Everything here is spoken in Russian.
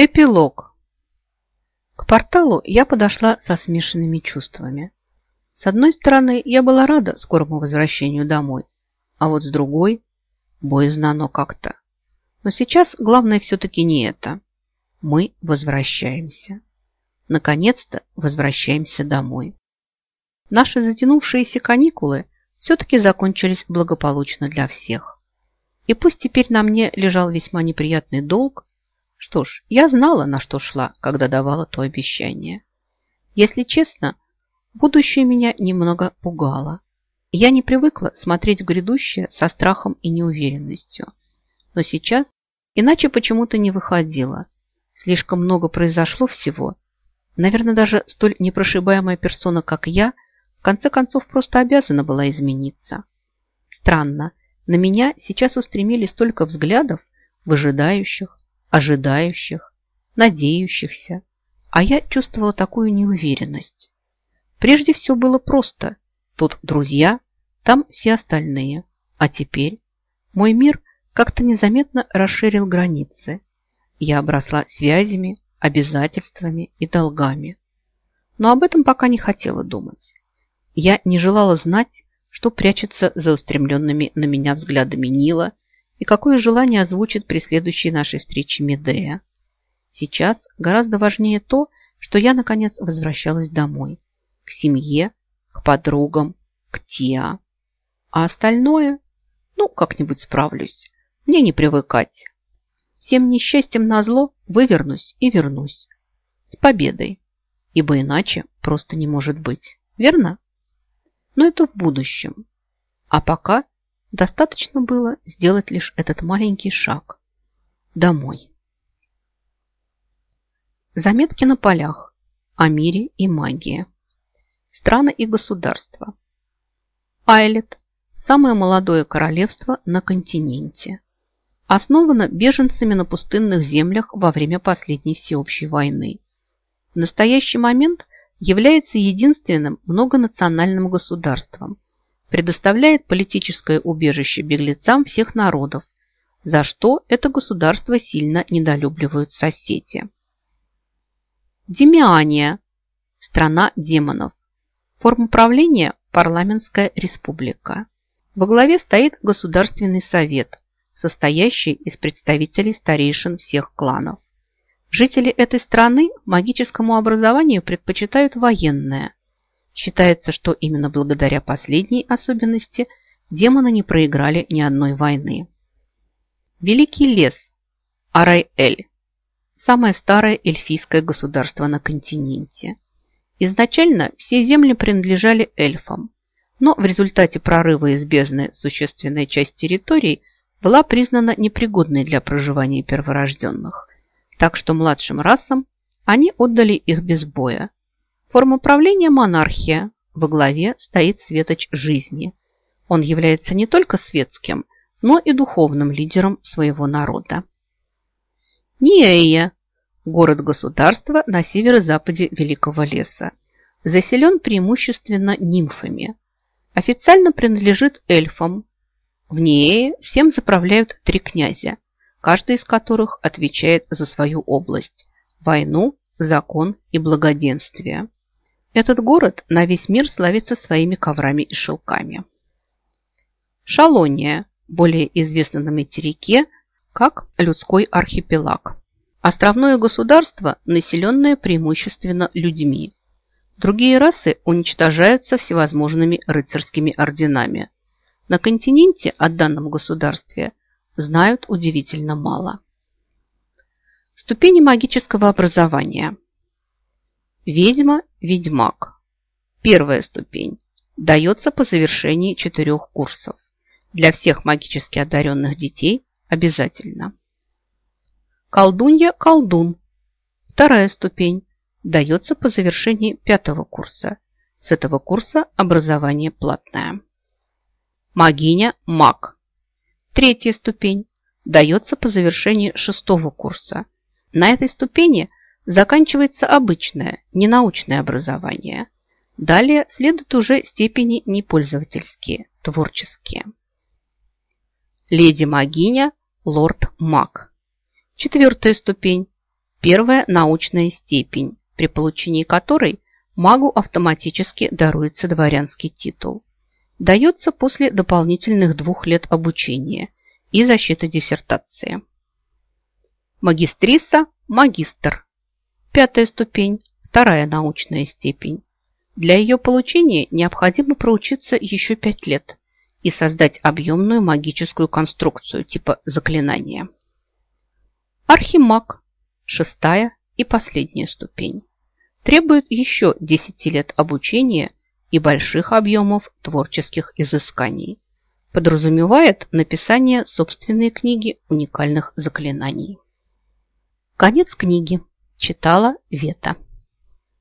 Эпилог. К порталу я подошла со смешанными чувствами. С одной стороны, я была рада скорому возвращению домой, а вот с другой – боязно как-то. Но сейчас главное все-таки не это. Мы возвращаемся. Наконец-то возвращаемся домой. Наши затянувшиеся каникулы все-таки закончились благополучно для всех. И пусть теперь на мне лежал весьма неприятный долг, что ж, я знала, на что шла, когда давала то обещание. Если честно, будущее меня немного пугало. Я не привыкла смотреть в грядущее со страхом и неуверенностью. Но сейчас иначе почему-то не выходило. Слишком много произошло всего. Наверное, даже столь непрошибаемая персона, как я, в конце концов просто обязана была измениться. Странно, на меня сейчас устремились столько взглядов, выжидающих, ожидающих, надеющихся, а я чувствовала такую неуверенность. Прежде все было просто. Тут друзья, там все остальные. А теперь мой мир как-то незаметно расширил границы. Я обросла связями, обязательствами и долгами. Но об этом пока не хотела думать. Я не желала знать, что прячется за устремленными на меня взглядами Нила и какое желание озвучит при следующей нашей встрече Медея. Сейчас гораздо важнее то, что я, наконец, возвращалась домой. К семье, к подругам, к Тиа. А остальное? Ну, как-нибудь справлюсь. Мне не привыкать. Всем несчастьем назло вывернусь и вернусь. С победой. Ибо иначе просто не может быть. Верно? Но это в будущем. А пока Достаточно было сделать лишь этот маленький шаг. Домой. Заметки на полях. О мире и магии. Страны и государства. Айлет – самое молодое королевство на континенте. Основано беженцами на пустынных землях во время последней всеобщей войны. В настоящий момент является единственным многонациональным государством – предоставляет политическое убежище беглецам всех народов, за что это государство сильно недолюбливают соседи. Демиания – страна демонов. Форма правления – парламентская республика. Во главе стоит Государственный совет, состоящий из представителей старейшин всех кланов. Жители этой страны магическому образованию предпочитают военное, Считается, что именно благодаря последней особенности демоны не проиграли ни одной войны. Великий лес Арай-Эль – самое старое эльфийское государство на континенте. Изначально все земли принадлежали эльфам, но в результате прорыва из бездны существенная часть территорий была признана непригодной для проживания перворожденных, так что младшим расам они отдали их без боя, Форма правления – монархия. Во главе стоит светоч жизни. Он является не только светским, но и духовным лидером своего народа. Ниэя – город-государство на северо-западе Великого леса. Заселен преимущественно нимфами. Официально принадлежит эльфам. В Ниэе всем заправляют три князя, каждый из которых отвечает за свою область – войну, закон и благоденствие. Этот город на весь мир славится своими коврами и шелками. Шалония, более известна на материке как людской архипелаг. Островное государство, населенное преимущественно людьми. Другие расы уничтожаются всевозможными рыцарскими орденами. На континенте о данном государстве знают удивительно мало. Ступени магического образования – Ведьма, ведьмак. Первая ступень. Дается по завершении четырех курсов. Для всех магически одаренных детей обязательно. Колдунья, колдун. Вторая ступень. Дается по завершении пятого курса. С этого курса образование платное. Магиня, маг. Третья ступень. Дается по завершении шестого курса. На этой ступени – заканчивается обычное, ненаучное образование. Далее следуют уже степени непользовательские, творческие. Леди-магиня, лорд-маг. Четвертая ступень. Первая научная степень, при получении которой магу автоматически даруется дворянский титул. Дается после дополнительных двух лет обучения и защиты диссертации. Магистриса – магистр. Пятая ступень, вторая научная степень. Для ее получения необходимо проучиться еще пять лет и создать объемную магическую конструкцию типа заклинания. Архимаг – шестая и последняя ступень. Требует еще 10 лет обучения и больших объемов творческих изысканий. Подразумевает написание собственной книги уникальных заклинаний. Конец книги. Читала Вета.